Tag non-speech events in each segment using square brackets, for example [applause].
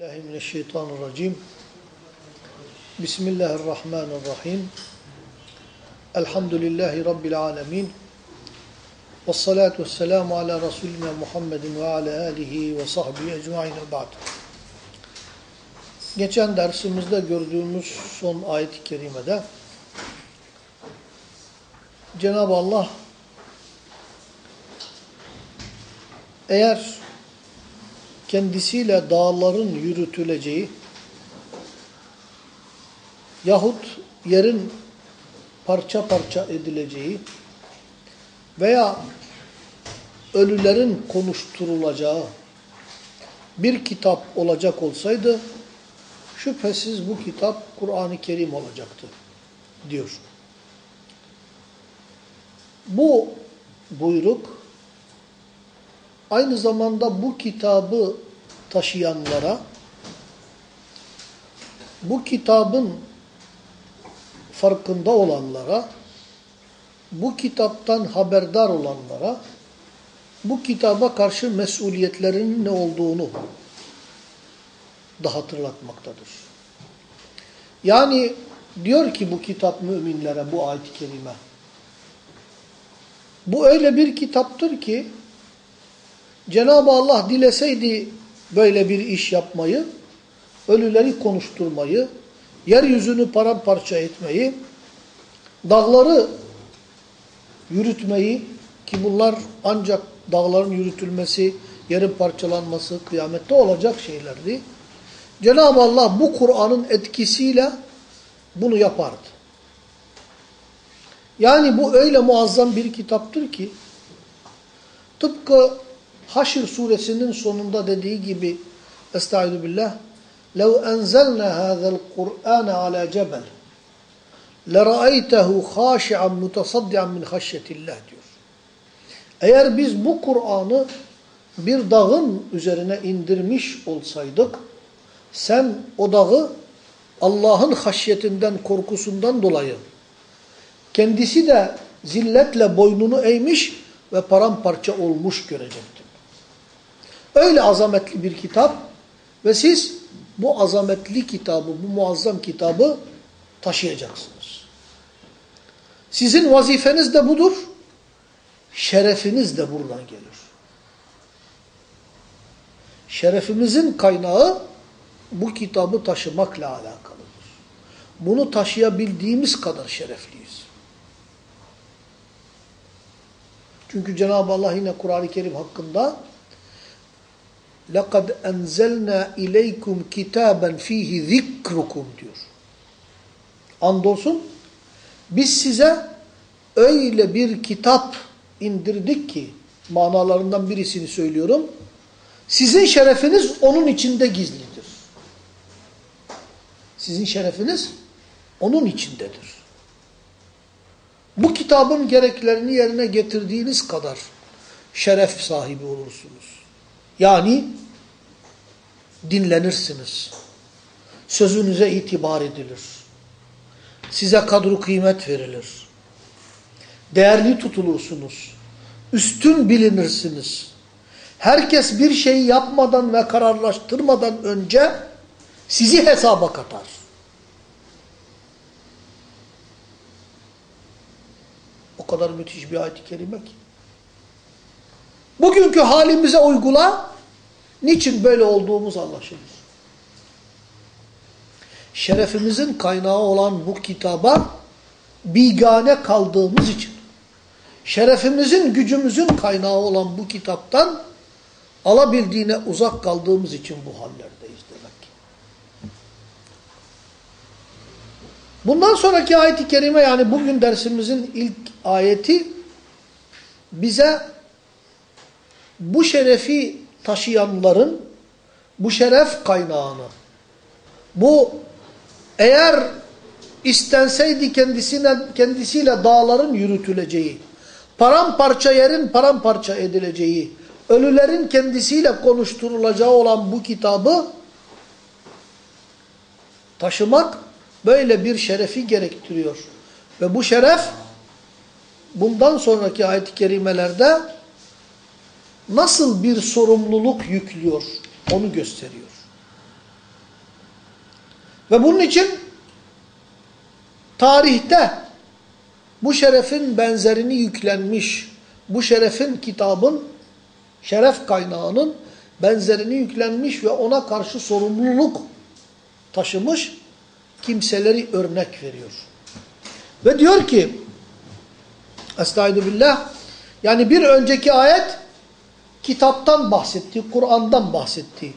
الله من الشيطان الرجيم بسم الله الرحمن الرحيم الحمد لله رب العالمين والصلاة والسلام على رسولنا محمد وعلى آله وصحبه ecmaîn ba'd. Geçen dersimizde gördüğümüz son ayet-i kerimede Cenab-ı Allah eğer kendisiyle dağların yürütüleceği yahut yerin parça parça edileceği veya ölülerin konuşturulacağı bir kitap olacak olsaydı şüphesiz bu kitap Kur'an-ı Kerim olacaktı diyor. Bu buyruk aynı zamanda bu kitabı taşıyanlara, bu kitabın farkında olanlara, bu kitaptan haberdar olanlara, bu kitaba karşı mesuliyetlerinin ne olduğunu da hatırlatmaktadır. Yani diyor ki bu kitap müminlere, bu ayet-i kerime, bu öyle bir kitaptır ki, Cenab-ı Allah dileseydi böyle bir iş yapmayı, ölüleri konuşturmayı, yeryüzünü paramparça etmeyi, dağları yürütmeyi ki bunlar ancak dağların yürütülmesi, yerin parçalanması kıyamette olacak şeylerdi. Cenab-ı Allah bu Kur'an'ın etkisiyle bunu yapardı. Yani bu öyle muazzam bir kitaptır ki tıpkı Haşr suresinin sonunda dediği gibi Estaizu billah لَوْ أَنْزَلْنَا هَذَا الْقُرْآنَ عَلَى جَبَلٍ لَرَأَيْتَهُ خَاشِعًا مُتَصَدِّعًا مِنْ خَشَّةِ اللّٰهِ diyor. Eğer biz bu Kur'an'ı bir dağın üzerine indirmiş olsaydık, sen o dağı Allah'ın haşyetinden, korkusundan dolayı kendisi de zilletle boynunu eğmiş ve paramparça olmuş görecektin. Öyle azametli bir kitap ve siz bu azametli kitabı, bu muazzam kitabı taşıyacaksınız. Sizin vazifeniz de budur, şerefiniz de buradan gelir. Şerefimizin kaynağı bu kitabı taşımakla alakalıdır. Bunu taşıyabildiğimiz kadar şerefliyiz. Çünkü Cenab-ı Allah yine Kur'an-ı Kerim hakkında لَقَدْ اَنْزَلْنَا اِلَيْكُمْ كِتَابًا ف۪يهِ ذِكْرُكُمْ diyor. Andolsun biz size öyle bir kitap indirdik ki manalarından birisini söylüyorum. Sizin şerefiniz onun içinde gizlidir. Sizin şerefiniz onun içindedir. Bu kitabın gereklerini yerine getirdiğiniz kadar şeref sahibi olursunuz. Yani dinlenirsiniz. Sözünüze itibar edilir. Size kadru kıymet verilir. Değerli tutulursunuz. Üstün bilinirsiniz. Herkes bir şeyi yapmadan ve kararlaştırmadan önce sizi hesaba katar. O kadar müthiş bir ayet-i kerime ki. Bugünkü halimize uygula, niçin böyle olduğumuz anlaşılır. Şerefimizin kaynağı olan bu kitaba bigane kaldığımız için, şerefimizin, gücümüzün kaynağı olan bu kitaptan alabildiğine uzak kaldığımız için bu hallerdeyiz demek ki. Bundan sonraki ayet-i kerime yani bugün dersimizin ilk ayeti bize bu şerefi taşıyanların bu şeref kaynağını, bu eğer istenseydi kendisine, kendisiyle dağların yürütüleceği, paramparça yerin paramparça edileceği, ölülerin kendisiyle konuşturulacağı olan bu kitabı taşımak böyle bir şerefi gerektiriyor. Ve bu şeref bundan sonraki ayet-i kerimelerde nasıl bir sorumluluk yüklüyor onu gösteriyor. Ve bunun için tarihte bu şerefin benzerini yüklenmiş, bu şerefin kitabın, şeref kaynağının benzerini yüklenmiş ve ona karşı sorumluluk taşımış kimseleri örnek veriyor. Ve diyor ki, Estaizu billah, yani bir önceki ayet kitaptan bahsetti, Kur'an'dan bahsetti.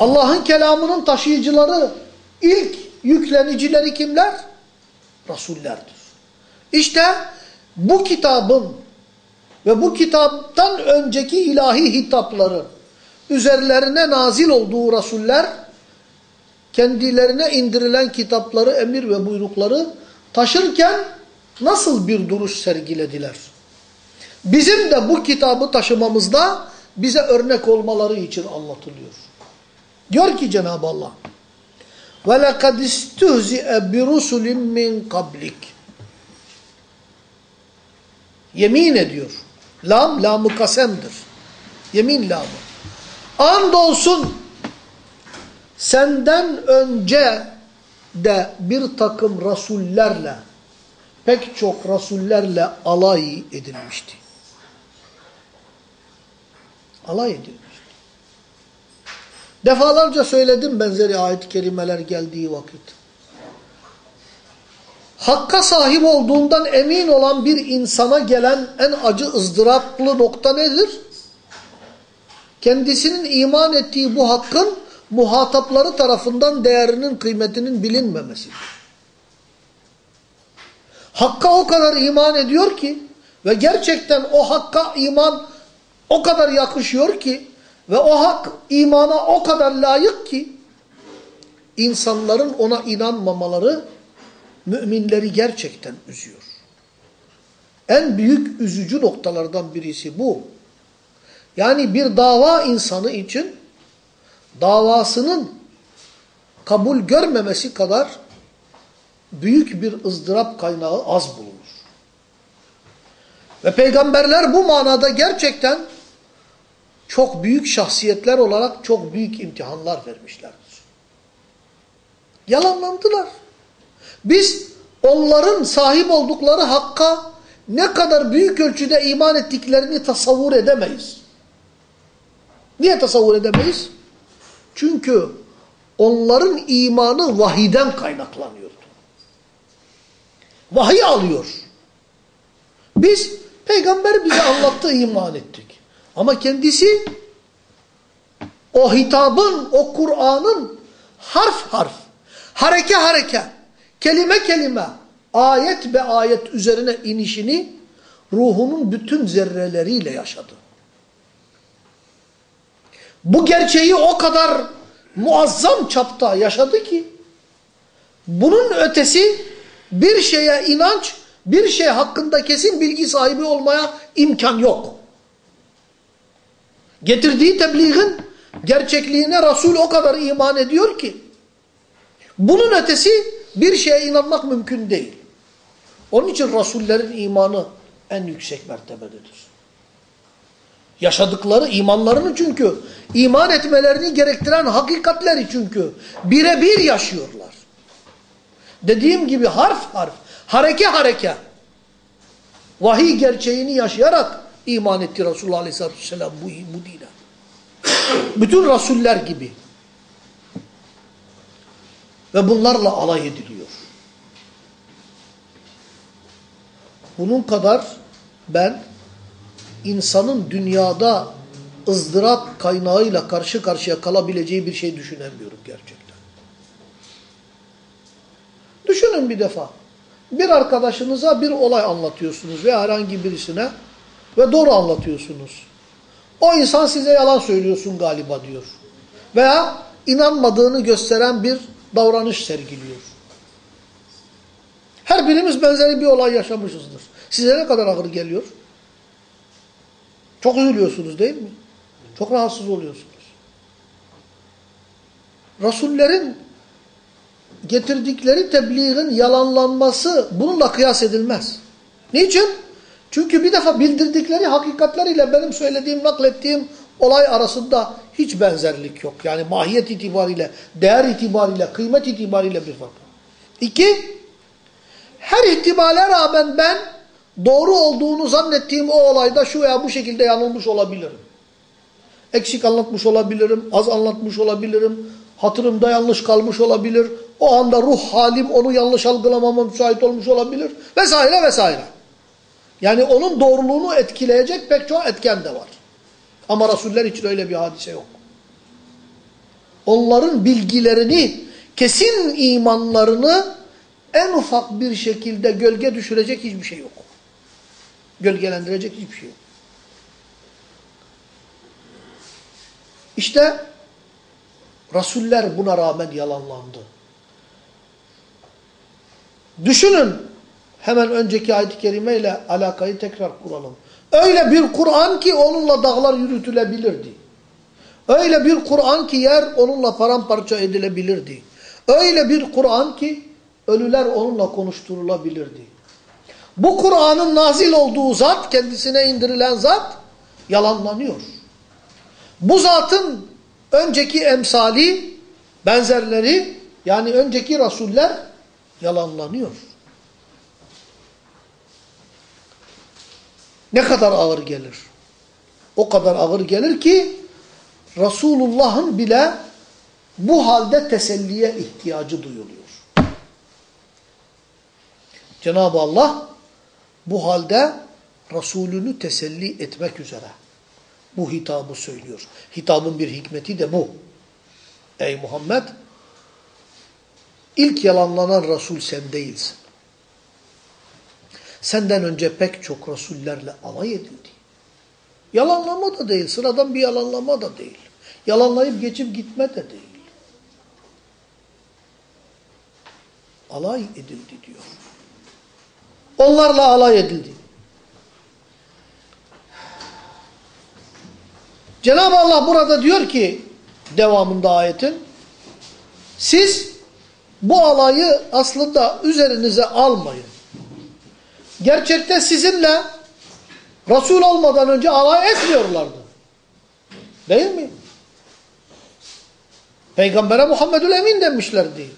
Allah'ın kelamının taşıyıcıları, ilk yüklenicileri kimler? Rasullerdir. İşte bu kitabın ve bu kitaptan önceki ilahi hitapların üzerlerine nazil olduğu rasuller, kendilerine indirilen kitapları, emir ve buyrukları taşırken nasıl bir duruş sergilediler? Bizim de bu kitabı taşımamızda bize örnek olmaları için anlatılıyor. Diyor ki Cenab-ı Allah, وَلَقَدْ اِسْتُهْزِئَ بِرُسُلٍ مِّنْ قَبْلِكَ Yemin ediyor. Lam, lam-ı kasemdir. Yemin lamı. Andolsun senden önce de bir takım rasullerle, pek çok rasullerle alay edilmişti. Alay edilmişti. Defalarca söyledim benzeri ayet-i kerimeler geldiği vakit. Hakka sahip olduğundan emin olan bir insana gelen en acı ızdıraplı nokta nedir? Kendisinin iman ettiği bu hakkın muhatapları tarafından değerinin, kıymetinin bilinmemesidir. Hakka o kadar iman ediyor ki ve gerçekten o hakka iman o kadar yakışıyor ki ve o hak imana o kadar layık ki insanların ona inanmamaları müminleri gerçekten üzüyor. En büyük üzücü noktalardan birisi bu. Yani bir dava insanı için davasının kabul görmemesi kadar büyük bir ızdırap kaynağı az bulunur. Ve peygamberler bu manada gerçekten çok büyük şahsiyetler olarak çok büyük imtihanlar vermişlerdir. Yalanlandılar. Biz onların sahip oldukları hakka ne kadar büyük ölçüde iman ettiklerini tasavvur edemeyiz. Niye tasavvur edemeyiz? Çünkü onların imanı vahiden kaynaklanıyordu. Vahiy alıyor. Biz peygamber bize anlattı iman ettik. Ama kendisi o hitabın, o Kur'an'ın harf harf, hareke hareke, kelime kelime, ayet be ayet üzerine inişini ruhunun bütün zerreleriyle yaşadı. Bu gerçeği o kadar muazzam çapta yaşadı ki bunun ötesi bir şeye inanç, bir şey hakkında kesin bilgi sahibi olmaya imkan yok. Getirdiği tebliğin gerçekliğine Resul o kadar iman ediyor ki bunun ötesi bir şeye inanmak mümkün değil. Onun için Resullerin imanı en yüksek mertebededir. Yaşadıkları imanlarını çünkü iman etmelerini gerektiren hakikatleri çünkü birebir yaşıyorlar. Dediğim gibi harf harf, hareke hareke vahiy gerçeğini yaşayarak iman etti Resulullah Aleyhisselatü Vesselam bu, bu dine. Bütün Resuller gibi. Ve bunlarla alay ediliyor. Bunun kadar ben insanın dünyada ızdırap kaynağıyla karşı karşıya kalabileceği bir şey düşünemiyorum gerçekten. Düşünün bir defa. Bir arkadaşınıza bir olay anlatıyorsunuz veya herhangi birisine ve doğru anlatıyorsunuz. O insan size yalan söylüyorsun galiba diyor. Veya inanmadığını gösteren bir davranış sergiliyor. Her birimiz benzeri bir olay yaşamışızdır. Size ne kadar ağır geliyor? Çok üzülüyorsunuz değil mi? Çok rahatsız oluyorsunuz. Rasullerin getirdikleri tebliğin yalanlanması bununla kıyas edilmez. Niçin? Çünkü bir defa bildirdikleri hakikatler ile benim söylediğim, naklettiğim olay arasında hiç benzerlik yok. Yani mahiyet itibariyle, değer itibariyle, kıymet itibariyle bir fark yok. İki, her ihtimale rağmen ben doğru olduğunu zannettiğim o olayda şu veya bu şekilde yanılmış olabilirim. Eksik anlatmış olabilirim, az anlatmış olabilirim, hatırımda yanlış kalmış olabilir, o anda ruh halim onu yanlış algılamama müsait olmuş olabilir vesaire vesaire. Yani onun doğruluğunu etkileyecek pek çok etken de var. Ama Resuller için öyle bir hadise yok. Onların bilgilerini, kesin imanlarını en ufak bir şekilde gölge düşürecek hiçbir şey yok. Gölgelendirecek hiçbir şey yok. İşte Resuller buna rağmen yalanlandı. Düşünün hemen önceki ayet-i kerime ile alakayı tekrar kuralım. Öyle bir Kur'an ki onunla dağlar yürütülebilirdi. Öyle bir Kur'an ki yer onunla paramparça edilebilirdi. Öyle bir Kur'an ki ölüler onunla konuşturulabilirdi. Bu Kur'an'ın nazil olduğu zat, kendisine indirilen zat yalanlanıyor. Bu zatın önceki emsali, benzerleri yani önceki rasuller yalanlanıyor. Ne kadar ağır gelir? O kadar ağır gelir ki Resulullah'ın bile bu halde teselliye ihtiyacı duyuluyor. Cenab-ı Allah bu halde Resulünü teselli etmek üzere bu hitabı söylüyor. Hitabın bir hikmeti de bu. Ey Muhammed ilk yalanlanan Resul sen değilsin. Senden önce pek çok Resullerle alay edildi. Yalanlama da değil, sıradan bir yalanlama da değil. Yalanlayıp geçip gitme de değil. Alay edildi diyor. Onlarla alay edildi. Cenab-ı Allah burada diyor ki devamında ayetin siz bu alayı aslında üzerinize almayın. Gerçekte sizinle Resul olmadan önce alay etmiyorlardı. Değil mi? Peygambere Muhammedül Emin demişlerdi.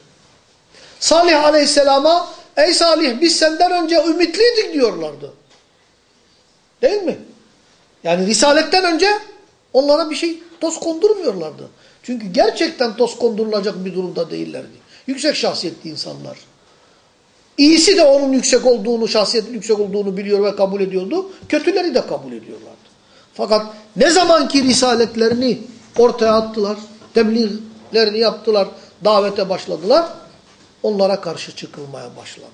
Salih aleyhisselama ey Salih biz senden önce ümitliydik diyorlardı. Değil mi? Yani risaletten önce onlara bir şey toz kondurmuyorlardı. Çünkü gerçekten toz kondurulacak bir durumda değillerdi. Yüksek şahsiyetli insanlar. İyisi de onun yüksek olduğunu, şahsiyetin yüksek olduğunu biliyor ve kabul ediyordu. Kötüleri de kabul ediyorlardı. Fakat ne zamanki risaletlerini ortaya attılar, tebliğlerini yaptılar, davete başladılar, onlara karşı çıkılmaya başlandı.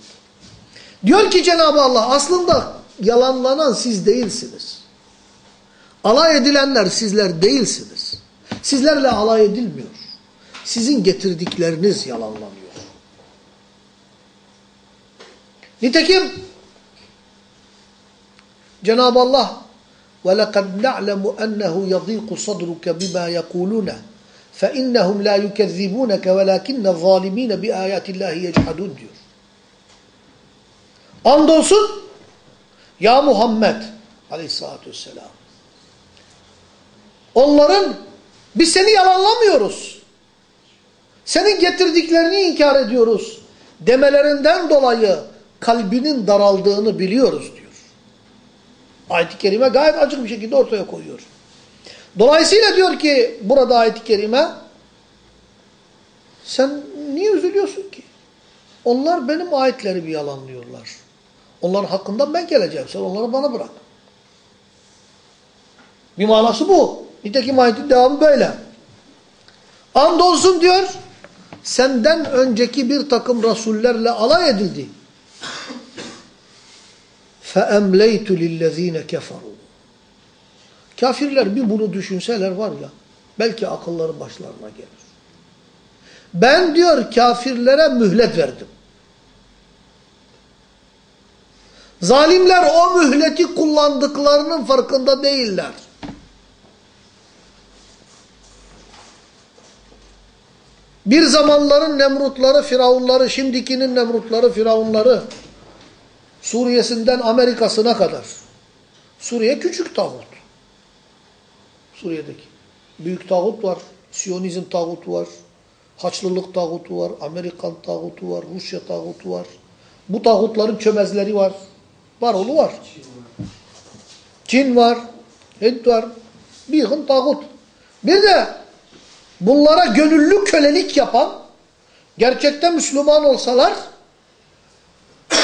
Diyor ki Cenab-ı Allah aslında yalanlanan siz değilsiniz. Alay edilenler sizler değilsiniz. Sizlerle alay edilmiyor. Sizin getirdikleriniz yalanlanıyor. Nitekim Cenab-ı Allah وَلَقَدْ نَعْلَمُ أَنَّهُ يَضِيقُ صَدْرُكَ بِمَا يَقُولُونَ فَإِنَّهُمْ لَا يُكَذِّبُونَكَ وَلَكِنَّ الظَّالِم۪ينَ بِآيَاتِ اللّٰهِ يَجْحَدُونَ diyor. Andolsun ya Muhammed aleyhissalatü vesselam onların biz seni yalanlamıyoruz. Senin getirdiklerini inkar ediyoruz demelerinden dolayı kalbinin daraldığını biliyoruz diyor. Ayet-i Kerime gayet açık bir şekilde ortaya koyuyor. Dolayısıyla diyor ki burada ayet-i kerime sen niye üzülüyorsun ki? Onlar benim ayetlerimi yalanlıyorlar. Onların hakkından ben geleceğim. Sen onları bana bırak. Bir manası bu. Nitekim ayetin devamı böyle. Andolsun diyor senden önceki bir takım rasullerle alay edildi. فَاَمْلَيْتُ لِلَّذ۪ينَ كَفَرُوا Kafirler bir bunu düşünseler var ya, belki akılları başlarına gelir. Ben diyor kafirlere mühlet verdim. Zalimler o mühleti kullandıklarının farkında değiller. Bir zamanların Nemrutları, Firavunları, şimdikinin Nemrutları, Firavunları, Suriye'sinden Amerika'sına kadar. Suriye küçük tağut. Suriye'deki. Büyük tağut var. Siyonizm tağutu var. Haçlılık tağutu var. Amerikan tağutu var. Rusya tağutu var. Bu tağutların çömezleri var. Var oğlu var. Çin var. Hint var. Bir yığın tağut. Bir de bunlara gönüllü kölelik yapan gerçekten Müslüman olsalar [coughs]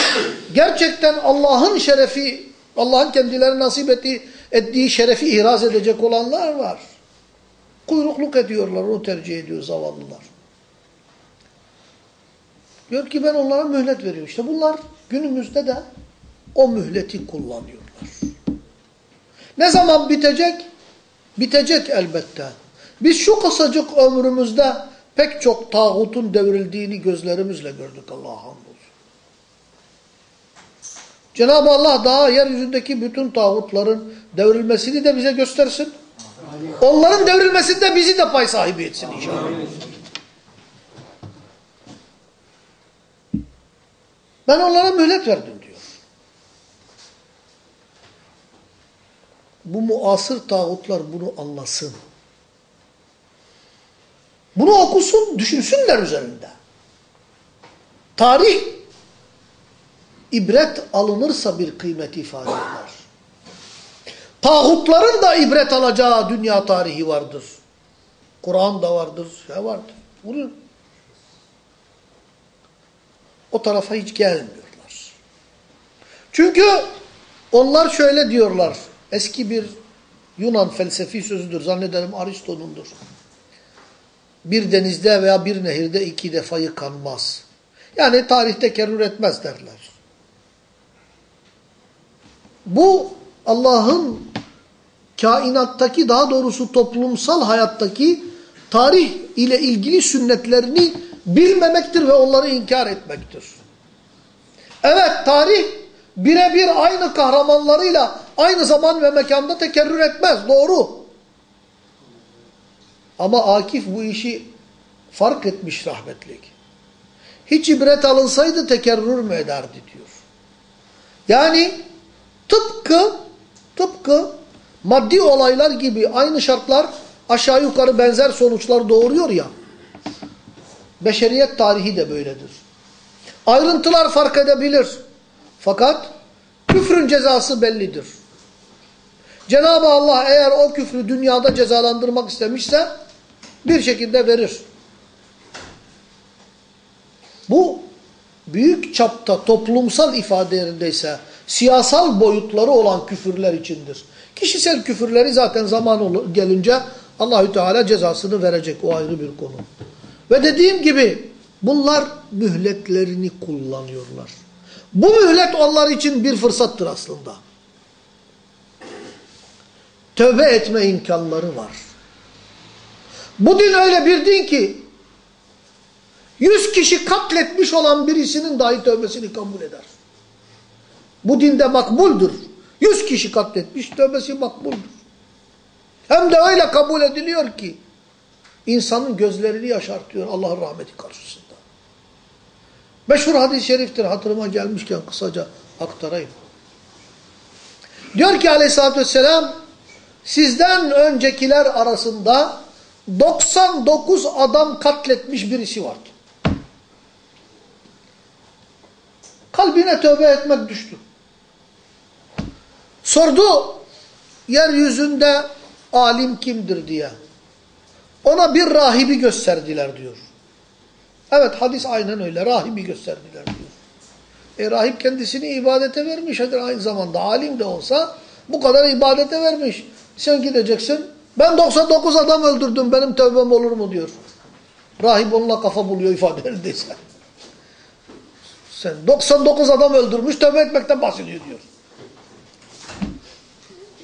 gerçekten Allah'ın şerefi Allah'ın kendilerine nasip ettiği, ettiği şerefi ihraz edecek olanlar var. Kuyrukluk ediyorlar, onu tercih ediyor zavallılar. Diyor ki ben onlara mühlet veriyorum. İşte bunlar günümüzde de o mühleti kullanıyorlar. Ne zaman bitecek? Bitecek elbette. Biz şu kısacık ömrümüzde pek çok tağutun devrildiğini gözlerimizle gördük Allah'a hamdolsun. Cenab-ı Allah daha yeryüzündeki bütün tağutların devrilmesini de bize göstersin. Onların devrilmesinde bizi de pay sahibi etsin inşallah. Ben onlara mühlet verdim diyor. Bu muasır tağutlar bunu anlasın. Bunu okusun, düşünsünler üzerinde. Tarih ibret alınırsa bir kıymet ifade eder. Tağutların da ibret alacağı dünya tarihi vardır. Kur'an'da vardır, şey vardır. Bunu o tarafa hiç gelmiyorlar. Çünkü onlar şöyle diyorlar. Eski bir Yunan felsefi sözüdür. Zannederim Aristo'nundur. Bir denizde veya bir nehirde iki defa yıkanmaz. Yani tarihte kerür etmez derler. Bu Allah'ın kainattaki daha doğrusu toplumsal hayattaki tarih ile ilgili sünnetlerini bilmemektir ve onları inkar etmektir. Evet tarih birebir aynı kahramanlarıyla aynı zaman ve mekanda tekerrür etmez. Doğru. Ama Akif bu işi fark etmiş rahmetlik. Hiç ibret alınsaydı tekerrür mü ederdi diyor. Yani tıpkı tıpkı maddi olaylar gibi aynı şartlar aşağı yukarı benzer sonuçlar doğuruyor ya. Beşeriyet tarihi de böyledir. Ayrıntılar fark edebilir. Fakat küfrün cezası bellidir. Cenab-ı Allah eğer o küfrü dünyada cezalandırmak istemişse bir şekilde verir. Bu büyük çapta toplumsal ifadelerindeyse siyasal boyutları olan küfürler içindir. Kişisel küfürleri zaten zaman gelince Allahü Teala cezasını verecek o ayrı bir konu. Ve dediğim gibi bunlar mühletlerini kullanıyorlar. Bu mühlet onlar için bir fırsattır aslında. Tövbe etme imkanları var. Bu din öyle bir din ki yüz kişi katletmiş olan birisinin dahi tövbesini kabul eder. Bu dinde makbuldür. Yüz kişi katletmiş tövbesi makbuldür. Hem de öyle kabul ediliyor ki insanın gözlerini yaşartıyor Allah'ın rahmeti karşısında. Meşhur hadis-i şeriftir hatırıma gelmişken kısaca aktarayım. Diyor ki aleyhissalatü vesselam sizden öncekiler arasında 99 adam katletmiş birisi vardı. Kalbine tövbe etmek düştü. Sordu yeryüzünde alim kimdir diye. Ona bir rahibi gösterdiler diyor. Evet hadis aynen öyle. Rahibi gösterdiler diyor. E rahip kendisini ibadete vermiş. Hadi aynı zamanda alim de olsa bu kadar ibadete vermiş. Sen gideceksin. Ben 99 adam öldürdüm. Benim tövbem olur mu diyor. Rahip onunla kafa buluyor ifadelerindeyse. Sen 99 adam öldürmüş tövbe etmekten bahsediyor diyor.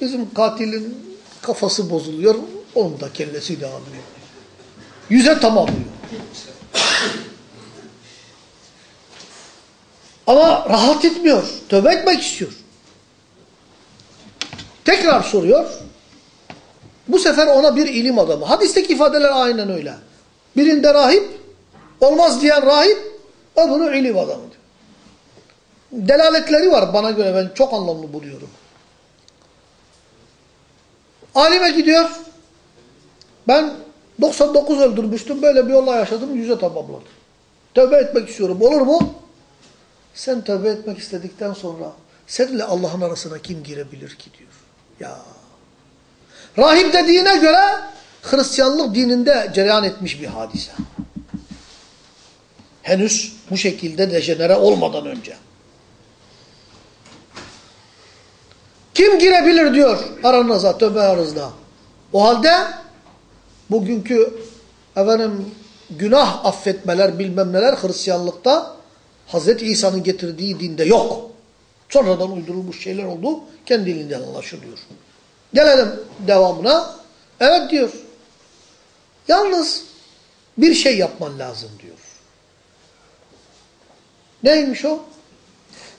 Bizim katilin kafası bozuluyor. Onun da kellesi dağılıyor. Yüze tamamlıyor. Ama rahat etmiyor. Tövbe etmek istiyor. Tekrar soruyor. Bu sefer ona bir ilim adamı. Hadisteki ifadeler aynen öyle. Birinde rahip, olmaz diyen rahip, öbürü ilim adamı diyor. Delaletleri var bana göre ben çok anlamlı buluyorum. Alime gidiyor, Ben 99 öldürmüştüm. Böyle bir olay yaşadım. Yüze tamamladım. Tövbe etmek istiyorum. Olur mu? Sen tövbe etmek istedikten sonra seninle Allah'ın arasına kim girebilir ki diyor. Ya. Rahip dediğine göre Hristiyanlık dininde cereyan etmiş bir hadise. Henüz bu şekilde dejenere olmadan önce. Kim girebilir diyor aranıza, tövbe aranızda. O halde bugünkü efendim günah affetmeler bilmem neler Hristiyanlıkta Hz. İsa'nın getirdiği dinde yok. Sonradan uydurulmuş şeyler oldu. Kendiliğinden anlaşılıyor. Gelelim devamına. Evet diyor. Yalnız bir şey yapman lazım diyor. Neymiş o?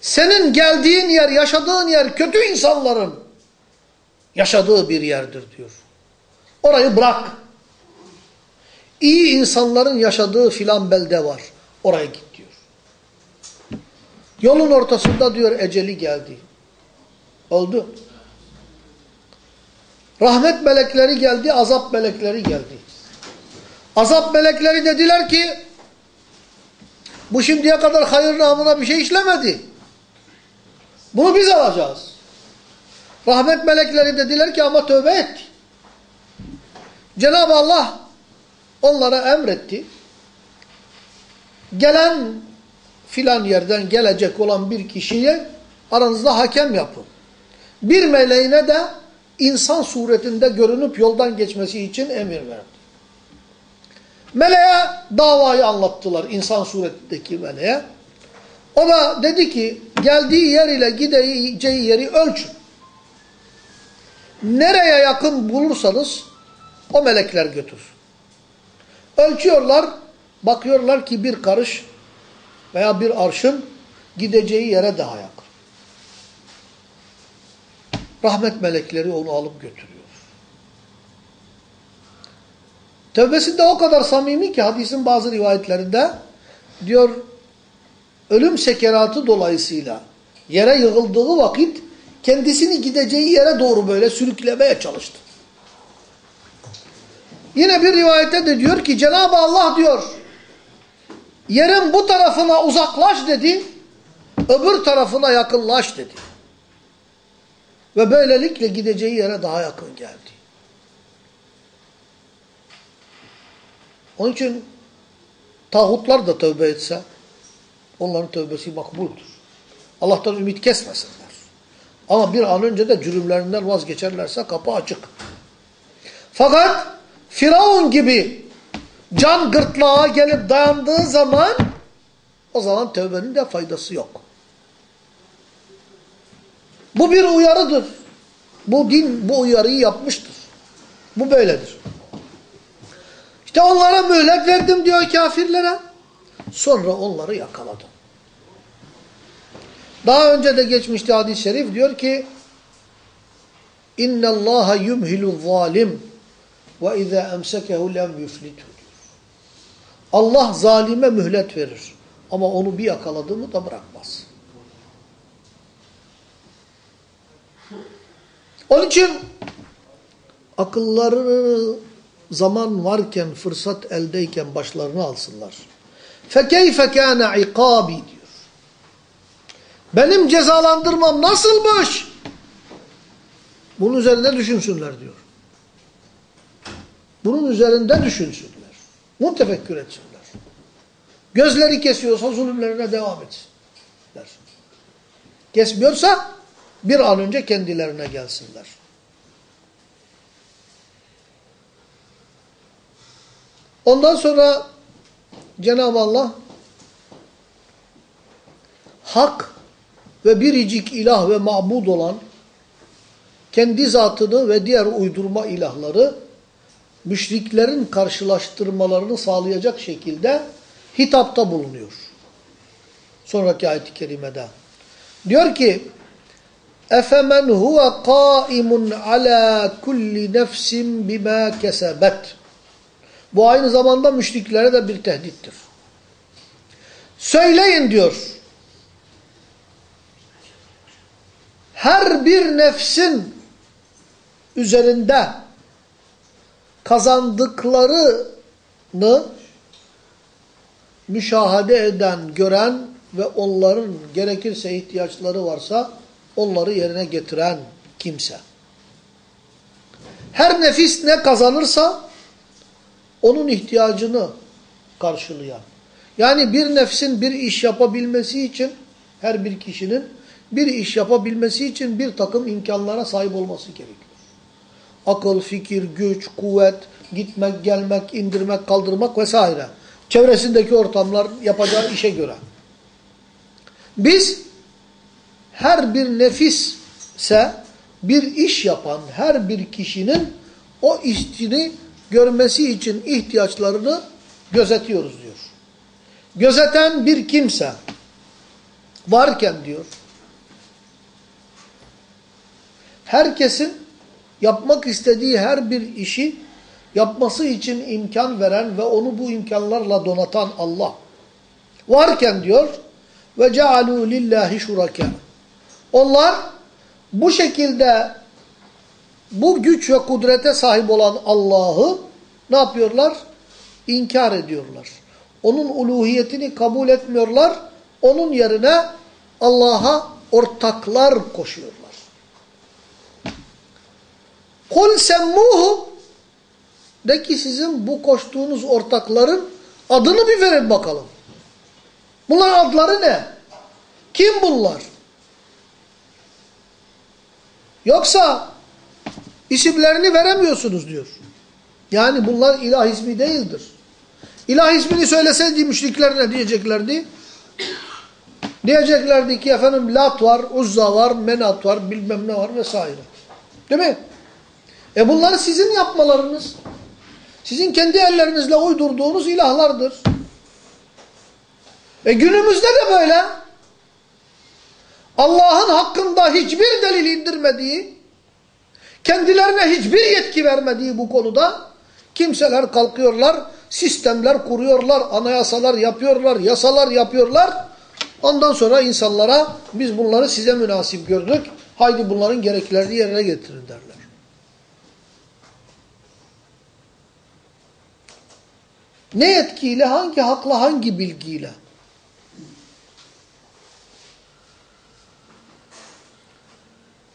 Senin geldiğin yer, yaşadığın yer kötü insanların yaşadığı bir yerdir diyor. Orayı bırak. İyi insanların yaşadığı filan belde var. Oraya git diyor. Yolun ortasında diyor eceli geldi. Oldu. Rahmet melekleri geldi, azap melekleri geldi. Azap melekleri dediler ki bu şimdiye kadar hayır namına bir şey işlemedi. Bunu biz alacağız. Rahmet melekleri dediler ki ama tövbe etti. Cenab-ı Allah onlara emretti. Gelen filan yerden gelecek olan bir kişiye aranızda hakem yapın. Bir meleğine de insan suretinde görünüp yoldan geçmesi için emir verdi. Meleğe davayı anlattılar insan suretindeki meleğe. O da dedi ki geldiği yer ile gideceği yeri ölçün. Nereye yakın bulursanız o melekler götür. Ölçüyorlar, bakıyorlar ki bir karış veya bir arşın gideceği yere daha yakın. Rahmet melekleri onu alıp götürüyor. Tövbesinde o kadar samimi ki hadisin bazı rivayetlerinde diyor ölüm sekeratı dolayısıyla yere yığıldığı vakit kendisini gideceği yere doğru böyle sürüklemeye çalıştı. Yine bir rivayette de diyor ki Cenab-ı Allah diyor yerin bu tarafına uzaklaş dedi öbür tarafına yakınlaş dedi. Ve böylelikle gideceği yere daha yakın geldi. Onun için tağutlar da tövbe etse onların tövbesi makbuldur. Allah'tan ümit kesmesinler. Ama bir an önce de cürümlerinden vazgeçerlerse kapı açık. Fakat Firavun gibi can gırtlağa gelip dayandığı zaman o zaman tövbenin de faydası yok. Bu bir uyarıdır. Bu din bu uyarıyı yapmıştır. Bu böyledir. İşte onlara mühlet verdim diyor kafirlere. Sonra onları yakaladım. Daha önce de geçmişti hadis-i şerif diyor ki اِنَّ اللّٰهَ يُمْهِلُ الظَّالِمِ وَاِذَا اَمْسَكَهُ لَمْ يُفْلِتُ Allah zalime mühlet verir. Ama onu bir yakaladığımı da bırakmaz. Onun için akılları zaman varken, fırsat eldeyken başlarını alsınlar. فَكَيْفَ كَانَ عِقَابِ diyor. Benim cezalandırmam nasılmış? Bunun üzerinde düşünsünler diyor. Bunun üzerinde düşünsünler. Muntefekkür etsinler. Gözleri kesiyorsa zulümlerine devam etsinler. Kesmiyorsa bir an önce kendilerine gelsinler. Ondan sonra Cenab-ı Allah hak ve biricik ilah ve mabud olan kendi zatını ve diğer uydurma ilahları müşriklerin karşılaştırmalarını sağlayacak şekilde hitapta bulunuyor. Sonraki ayet-i kerimede. Diyor ki Efemen huve kaimun ala kulli nefsin bima kesebet. Bu aynı zamanda müşriklere de bir tehdittir. Söyleyin diyor. Her bir nefsin üzerinde kazandıklarını müşahede eden, gören ve onların gerekirse ihtiyaçları varsa onları yerine getiren kimse. Her nefis ne kazanırsa onun ihtiyacını karşılayan. Yani bir nefsin bir iş yapabilmesi için her bir kişinin bir iş yapabilmesi için bir takım imkanlara sahip olması gerekiyor. Akıl, fikir, güç, kuvvet, gitmek, gelmek, indirmek, kaldırmak vesaire. Çevresindeki ortamlar yapacağı işe göre. Biz her bir nefisse bir iş yapan her bir kişinin o işini görmesi için ihtiyaçlarını gözetiyoruz diyor. Gözeten bir kimse varken diyor, herkesin yapmak istediği her bir işi yapması için imkan veren ve onu bu imkanlarla donatan Allah varken diyor ve cealu lillahi şuraka. Onlar bu şekilde bu güç ve kudrete sahip olan Allah'ı ne yapıyorlar? İnkar ediyorlar. Onun uluhiyetini kabul etmiyorlar. Onun yerine Allah'a ortaklar koşuyorlar. Kul semmuhu de ki sizin bu koştuğunuz ortakların adını bir verin bakalım. Bunların adları ne? Kim bunlar? Yoksa isimlerini veremiyorsunuz diyor. Yani bunlar ilah ismi değildir. İlah ismini söyleseydi müşrikler ne diyeceklerdi? Diyeceklerdi ki efendim Lat var, Uzza var, Menat var, bilmem ne var vesaire. Değil mi? E bunları sizin yapmalarınız, sizin kendi ellerinizle uydurduğunuz ilahlardır. E günümüzde de böyle. Allah'ın hakkında hiçbir delil indirmediği, kendilerine hiçbir yetki vermediği bu konuda kimseler kalkıyorlar, sistemler kuruyorlar, anayasalar yapıyorlar, yasalar yapıyorlar. Ondan sonra insanlara biz bunları size münasip gördük, haydi bunların gereklerini yerine getirin derler. Ne yetkiyle, hangi hakla, hangi bilgiyle?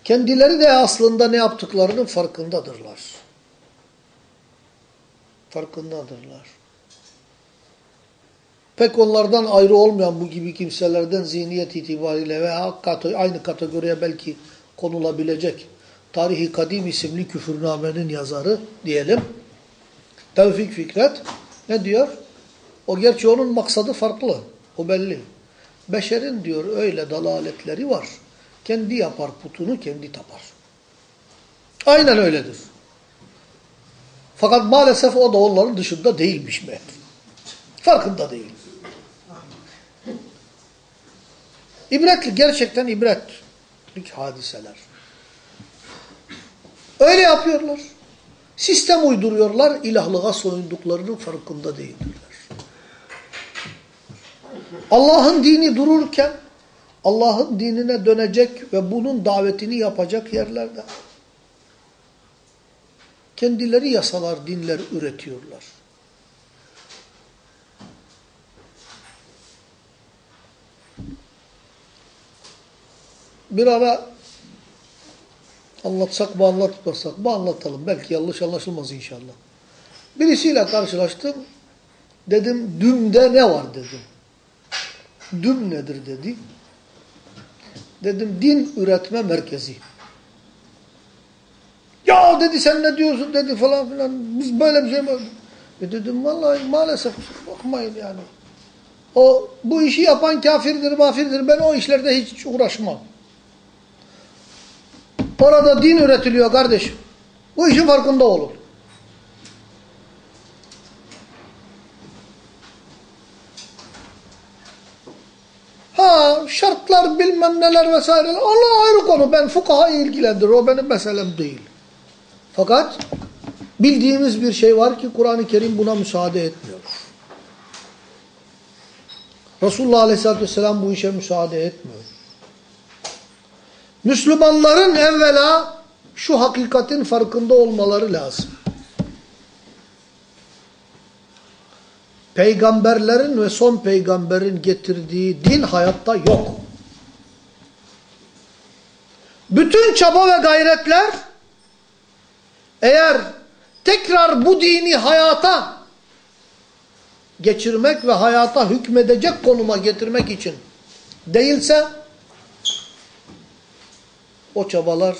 Kendileri de aslında ne yaptıklarının farkındadırlar. Farkındadırlar. Pek onlardan ayrı olmayan bu gibi kimselerden zihniyet itibariyle veya aynı kategoriye belki konulabilecek Tarihi Kadim isimli küfürnamenin yazarı diyelim. Tevfik Fikret ne diyor? O gerçi onun maksadı farklı. O belli. Beşerin diyor öyle dalaletleri var. Kendi yapar putunu kendi tapar. Aynen öyledir. Fakat maalesef o da onların dışında değilmiş mi? Farkında değil. İbretli, gerçekten ibretlik hadiseler. Öyle yapıyorlar. Sistem uyduruyorlar, ilahlığa soyunduklarının farkında değildirler. Allah'ın dini dururken Allah'ın dinine dönecek ve bunun davetini yapacak yerlerde kendileri yasalar, dinler üretiyorlar. Bir ara anlatsak mı anlatmasak mı anlatalım. Belki yanlış anlaşılmaz inşallah. Birisiyle karşılaştım. Dedim dümde ne var dedim. Düm nedir dedi. Dedim din üretme merkezi. Ya dedi sen ne diyorsun dedi falan filan. Biz böyle bir şey mi? E dedim vallahi maalesef bakmayın yani. O bu işi yapan kafirdir, mafirdir. Ben o işlerde hiç uğraşmam. Orada din üretiliyor kardeşim. Bu işin farkında olun. Şartlar bilmem neler vesaire. Allah ayrı konu. Ben fukahayı ilgilendirir. O benim meselem değil. Fakat bildiğimiz bir şey var ki Kur'an-ı Kerim buna müsaade etmiyor. Resulullah Aleyhisselatü Vesselam bu işe müsaade etmiyor. Müslümanların evvela şu hakikatin farkında olmaları lazım. Peygamberlerin ve son peygamberin getirdiği din hayatta yok. Bütün çaba ve gayretler eğer tekrar bu dini hayata geçirmek ve hayata hükmedecek konuma getirmek için değilse o çabalar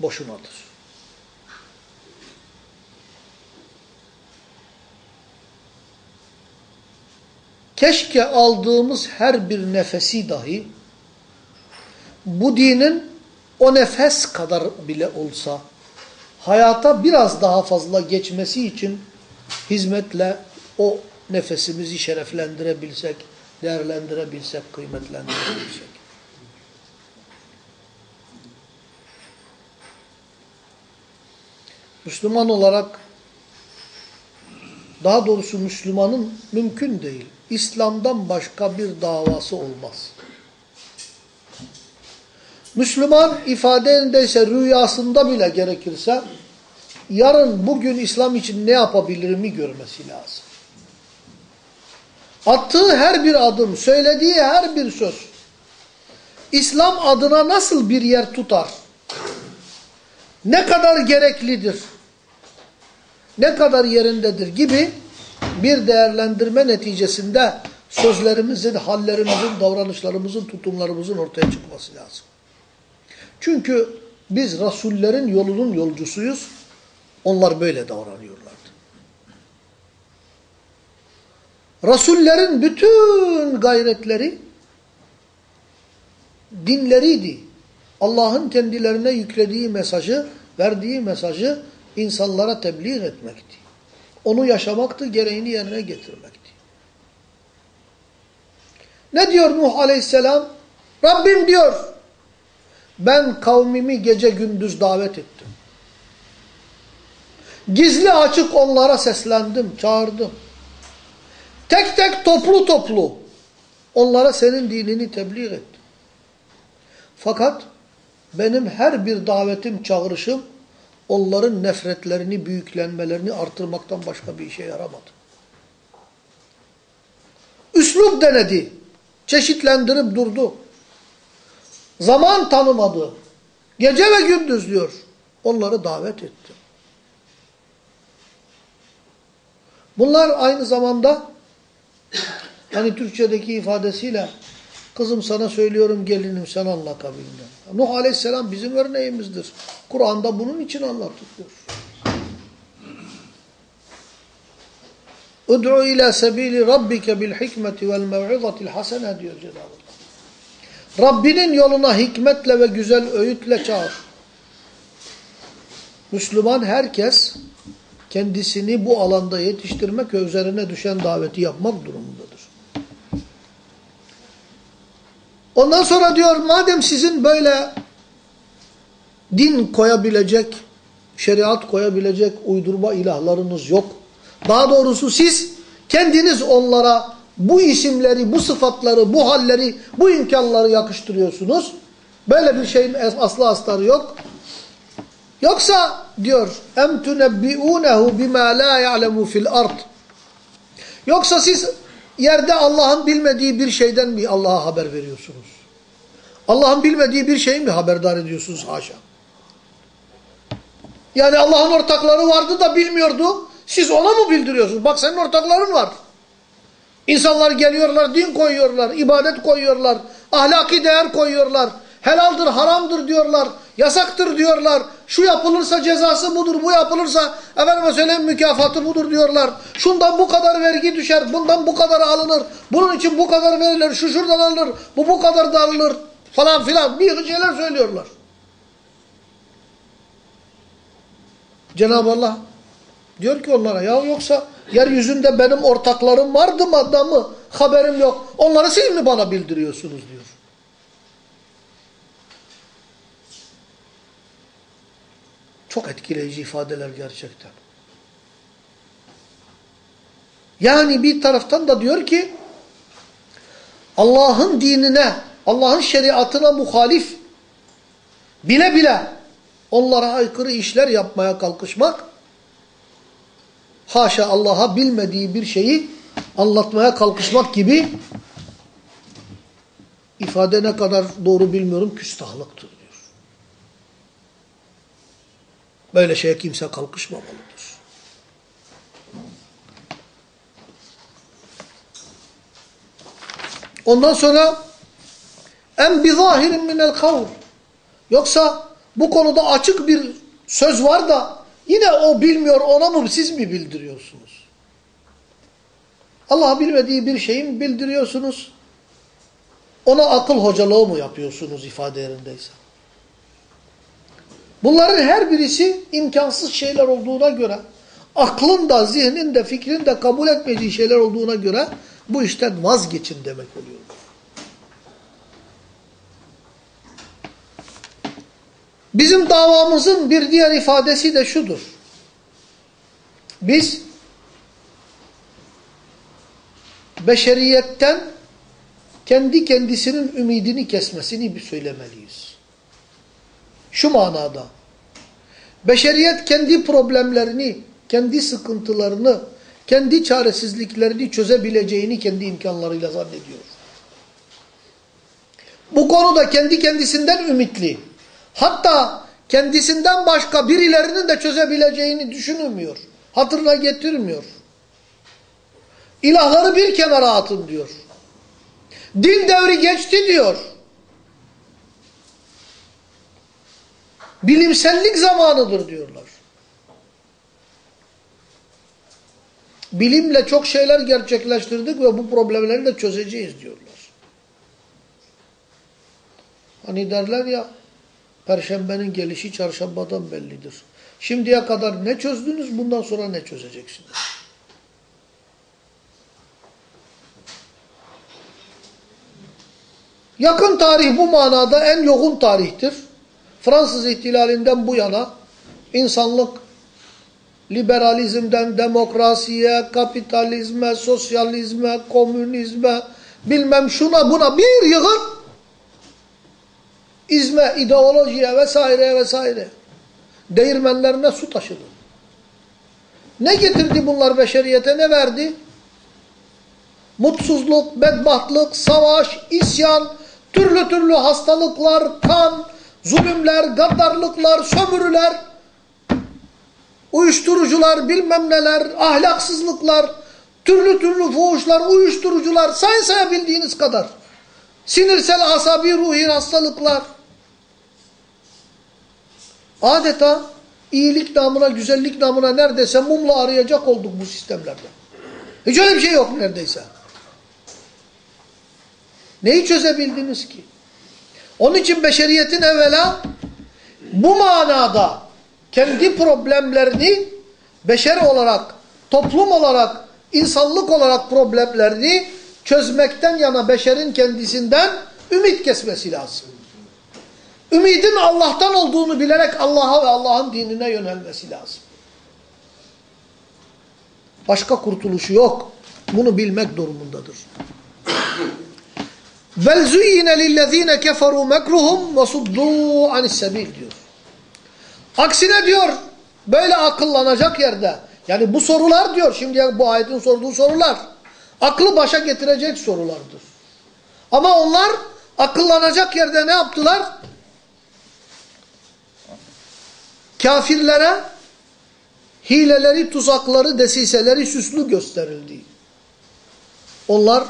boşunadır. Keşke aldığımız her bir nefesi dahi bu dinin o nefes kadar bile olsa hayata biraz daha fazla geçmesi için hizmetle o nefesimizi şereflendirebilsek, değerlendirebilsek, kıymetlendirebilsek. Müslüman olarak daha doğrusu Müslümanın mümkün değil. İslam'dan başka bir davası olmaz. Müslüman ifadendeyse rüyasında bile gerekirse yarın bugün İslam için ne yapabilirimi görmesi lazım. Attığı her bir adım, söylediği her bir söz İslam adına nasıl bir yer tutar? Ne kadar gereklidir? Ne kadar yerindedir gibi bir değerlendirme neticesinde sözlerimizin, hallerimizin, davranışlarımızın, tutumlarımızın ortaya çıkması lazım. Çünkü biz Rasullerin yolunun yolcusuyuz. Onlar böyle davranıyorlardı. Rasullerin bütün gayretleri dinleriydi. Allah'ın kendilerine yüklediği mesajı, verdiği mesajı insanlara tebliğ etmekti. Onu yaşamaktı, gereğini yerine getirmekti. Ne diyor Nuh Aleyhisselam? Rabbim diyor, ben kavmimi gece gündüz davet ettim. Gizli açık onlara seslendim, çağırdım. Tek tek toplu toplu onlara senin dinini tebliğ ettim. Fakat benim her bir davetim, çağrışım onların nefretlerini, büyüklenmelerini artırmaktan başka bir işe yaramadı. Üslup denedi. Çeşitlendirip durdu. Zaman tanımadı. Gece ve gündüz diyor. Onları davet etti. Bunlar aynı zamanda hani Türkçedeki ifadesiyle kızım sana söylüyorum gelinim sen anla kavlinden. Nuh Aleyhisselam bizim örneğimizdir. Kur'an'da bunun için anlatılıyor. Ud'u ila sebili rabbike bil hikmeti vel mev'izatil hasene diyor Cenab-ı. Rabbinin yoluna hikmetle ve güzel öğütle çağır. Müslüman herkes kendisini bu alanda yetiştirmek ve üzerine düşen daveti yapmak durumundadır. Ondan sonra diyor madem sizin böyle din koyabilecek, şeriat koyabilecek uydurma ilahlarınız yok. Daha doğrusu siz kendiniz onlara bu isimleri, bu sıfatları, bu halleri, bu imkanları yakıştırıyorsunuz. Böyle bir şeyin aslı astarı yok. Yoksa diyor em tunebbiunehu bima la ya'lemu fil ard. Yoksa siz yerde Allah'ın bilmediği bir şeyden mi Allah'a haber veriyorsunuz? Allah'ın bilmediği bir şeyi mi haberdar ediyorsunuz haşa? Yani Allah'ın ortakları vardı da bilmiyordu. Siz ona mı bildiriyorsunuz? Bak senin ortakların var. İnsanlar geliyorlar, din koyuyorlar, ibadet koyuyorlar, ahlaki değer koyuyorlar. Helaldir, haramdır diyorlar, yasaktır diyorlar. Şu yapılırsa cezası budur, bu yapılırsa efendime söyleyeyim mükafatı budur diyorlar. Şundan bu kadar vergi düşer, bundan bu kadar alınır, bunun için bu kadar verilir, şu şuradan alınır, bu bu kadar da alınır falan filan bir şeyler söylüyorlar. Cenab-ı Allah diyor ki onlara ya yoksa yeryüzünde benim ortaklarım vardı mı adamı haberim yok. Onları siz mi bana bildiriyorsunuz diyor. Çok etkileyici ifadeler gerçekten. Yani bir taraftan da diyor ki Allah'ın dinine, Allah'ın şeriatına muhalif bile bile onlara aykırı işler yapmaya kalkışmak haşa Allah'a bilmediği bir şeyi anlatmaya kalkışmak gibi ifade ne kadar doğru bilmiyorum küstahlıktır diyor. Böyle şeye kimse kalkışmamalıdır. Ondan sonra en bi zahirin minel kavl. Yoksa bu konuda açık bir söz var da yine o bilmiyor ona mı siz mi bildiriyorsunuz? Allah bilmediği bir şeyin bildiriyorsunuz. Ona akıl hocalığı mı yapıyorsunuz ifade yerindeyse? Bunların her birisi imkansız şeyler olduğuna göre, aklın da, zihnin de, fikrin de kabul etmediği şeyler olduğuna göre bu işten vazgeçin demek oluyor. Bizim davamızın bir diğer ifadesi de şudur. Biz beşeriyetten kendi kendisinin ümidini kesmesini söylemeliyiz. Şu manada. Beşeriyet kendi problemlerini, kendi sıkıntılarını, kendi çaresizliklerini çözebileceğini kendi imkanlarıyla zannediyor. Bu konuda kendi kendisinden ümitli. Hatta kendisinden başka birilerinin de çözebileceğini düşünmüyor. Hatırına getirmiyor. İlahları bir kenara atın diyor. Din devri geçti diyor. Bilimsellik zamanıdır diyorlar. Bilimle çok şeyler gerçekleştirdik ve bu problemleri de çözeceğiz diyorlar. Hani derler ya, Perşembenin gelişi çarşambadan bellidir. Şimdiye kadar ne çözdünüz, bundan sonra ne çözeceksiniz? Yakın tarih bu manada en yoğun tarihtir. Fransız ihtilalinden bu yana insanlık liberalizmden demokrasiye, kapitalizme, sosyalizme, komünizme, bilmem şuna buna bir yığın izme, ideolojiye vesaire vesaire değirmenlerine su taşıdı. Ne getirdi bunlar beşeriyete ne verdi? Mutsuzluk, bedbahtlık, savaş, isyan, türlü türlü hastalıklar, kan, zulümler, gaddarlıklar, sömürüler, uyuşturucular, bilmem neler, ahlaksızlıklar, türlü türlü fuhuşlar, uyuşturucular, sayın sayabildiğiniz kadar. Sinirsel, asabi, ruhi hastalıklar. Adeta iyilik namına, güzellik namına neredeyse mumla arayacak olduk bu sistemlerde. Hiç öyle bir şey yok neredeyse. Neyi çözebildiniz ki? Onun için beşeriyetin evvela bu manada kendi problemlerini beşer olarak, toplum olarak, insanlık olarak problemlerini çözmekten yana beşerin kendisinden ümit kesmesi lazım. Ümidin Allah'tan olduğunu bilerek Allah'a ve Allah'ın dinine yönelmesi lazım. Başka kurtuluşu yok. Bunu bilmek durumundadır. Vel zuyyine lillezine keferu mekruhum ve suddu anis sebil diyor. Aksine diyor böyle akıllanacak yerde yani bu sorular diyor şimdi bu ayetin sorduğu sorular aklı başa getirecek sorulardır. Ama onlar akıllanacak yerde ne yaptılar? Kafirlere hileleri, tuzakları, desiseleri süslü gösterildi. Onlar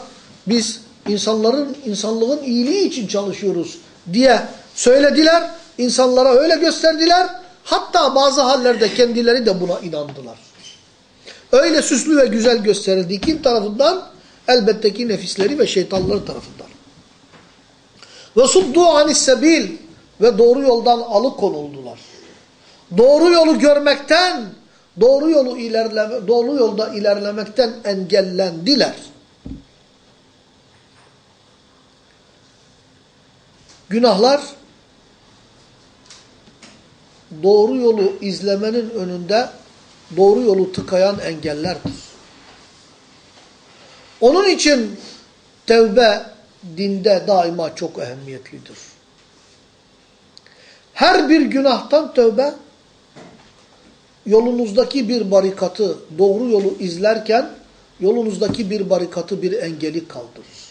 biz insanların, insanlığın iyiliği için çalışıyoruz diye söylediler. İnsanlara öyle gösterdiler. Hatta bazı hallerde kendileri de buna inandılar. Öyle süslü ve güzel gösterildi. Kim tarafından? Elbette ki nefisleri ve şeytanları tarafından. Ve suddu anissebil ve doğru yoldan alıkonuldular. Doğru yolu görmekten, doğru yolu ilerleme, doğru yolda ilerlemekten engellendiler. Günahlar doğru yolu izlemenin önünde doğru yolu tıkayan engellerdir. Onun için tevbe dinde daima çok ehemmiyetlidir. Her bir günahtan tövbe yolunuzdaki bir barikatı doğru yolu izlerken yolunuzdaki bir barikatı, bir engeli kaldırır.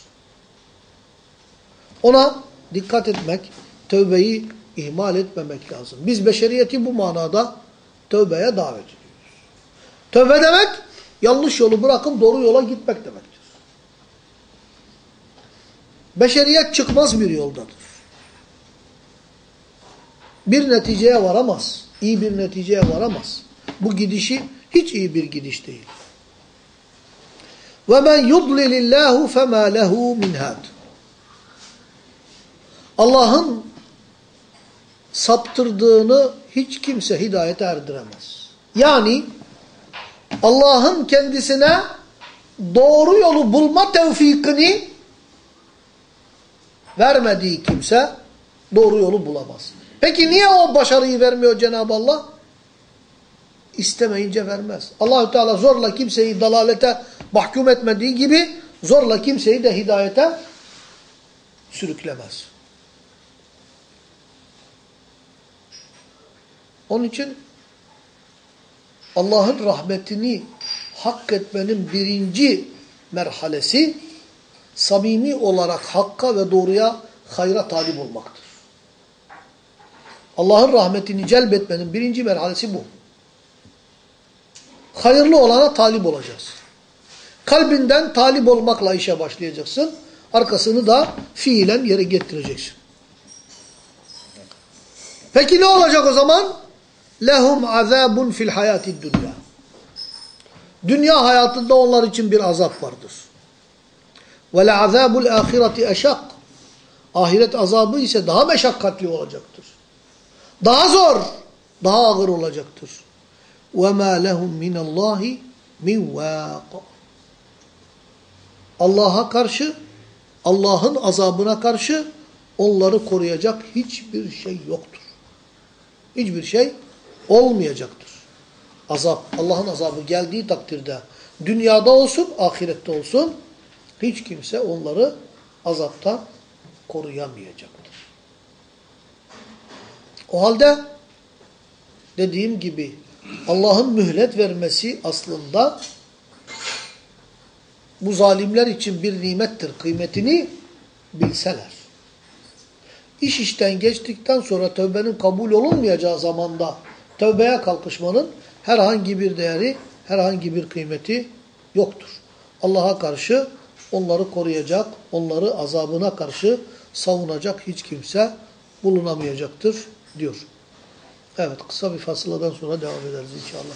Ona dikkat etmek, tövbeyi ihmal etmemek lazım. Biz beşeriyeti bu manada tövbeye davet ediyoruz. Tövbe demek, yanlış yolu bırakıp doğru yola gitmek demektir. Beşeriyet çıkmaz bir yoldadır. Bir neticeye varamaz. İyi bir neticeye varamaz. Bu gidişi hiç iyi bir gidiş değil. وَمَنْ يُضْلِلِ اللّٰهُ فَمَا لَهُ مِنْ هَادٍ Allah'ın saptırdığını hiç kimse hidayete erdiremez. Yani Allah'ın kendisine doğru yolu bulma tevfikini vermediği kimse doğru yolu bulamaz. Peki niye o başarıyı vermiyor Cenab-ı Allah? İstemeyince vermez. Allahü Teala zorla kimseyi dalalete mahkum etmediği gibi zorla kimseyi de hidayete sürüklemez. Onun için Allah'ın rahmetini hak etmenin birinci merhalesi samimi olarak hakka ve doğruya hayra talip olmaktır. Allah'ın rahmetini celbetmenin birinci merhalesi bu. Hayırlı olana talip olacağız. Kalbinden talip olmakla işe başlayacaksın. Arkasını da fiilen yere getireceksin. Peki ne olacak o zaman? Lehum azabun fil hayati dünya. Dünya hayatında onlar için bir azap vardır. Ve le azabul ahireti eşak. Ahiret azabı ise daha meşakkatli olacaktır. Daha zor, daha ağır olacaktır. Ve ma lehum min Allahi min vâk. Allah'a karşı, Allah'ın azabına karşı onları koruyacak hiçbir şey yoktur. Hiçbir şey olmayacaktır. Azap, Allah'ın azabı geldiği takdirde dünyada olsun, ahirette olsun hiç kimse onları azaptan koruyamayacaktır. O halde dediğim gibi Allah'ın mühlet vermesi aslında bu zalimler için bir nimettir. Kıymetini bilseler. İş işten geçtikten sonra tövbenin kabul olunmayacağı zamanda tövbeye kalkışmanın herhangi bir değeri, herhangi bir kıymeti yoktur. Allah'a karşı onları koruyacak, onları azabına karşı savunacak hiç kimse bulunamayacaktır diyor. Evet kısa bir fasıladan sonra devam ederiz inşallah.